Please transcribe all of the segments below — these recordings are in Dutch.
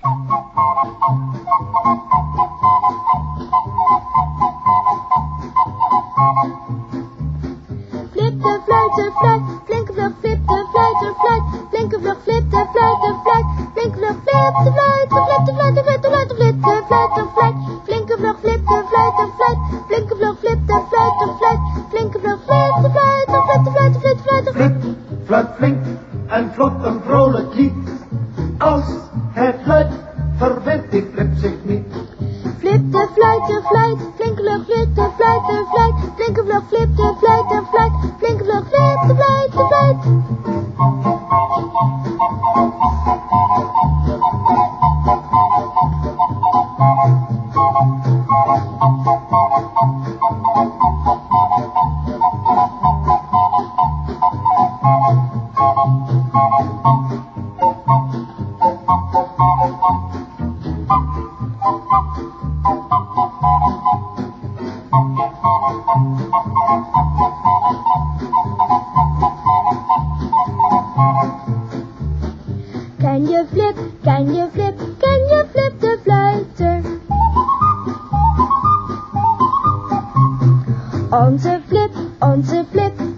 Flip de fluit, flinke vlug, flip de fluit, flinke vlug, flip de fluit, flinke vlug, flip de fluit, flip de fluit, de fluit, flip de fluit, flinke vlug, flip de fluit, flinke vlug, flip de fluit, flinke vlug, flip de fluit, de fluit, flip de fluit, Flip, fluit flink en vlot een vrolijk lied. Als het luidt, verwint die flip zich niet. Flip de fluit, fluit, flinke vlug, flip de fluit, fluit, flinke vlug, flip de fluit, fluit, flinke vlug, flip de fluit, de fluit. Ken je flip, ken je flip, ken je flip de fluiter? Onze flip, onze flip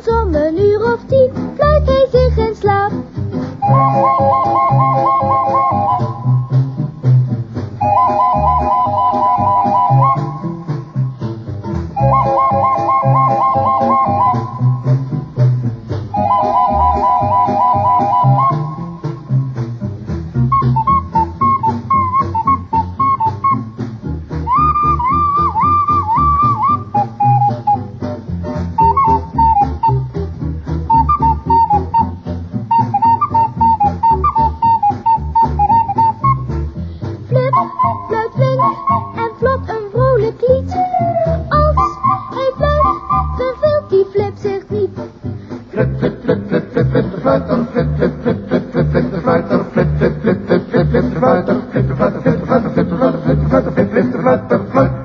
S'avonds om een of tien, verveelt die flip zich niet. Flip, flip, flip, flip, flip, flip de fluiter. Flip, flip, flip, flip, flip, flip de fluiter. Flip, flip, flip, flip, flip, flip de fluiter. Flip de fluiter, flip de fluiter, flip de fluiter, flip de fluiter, flip, flip de fluiter.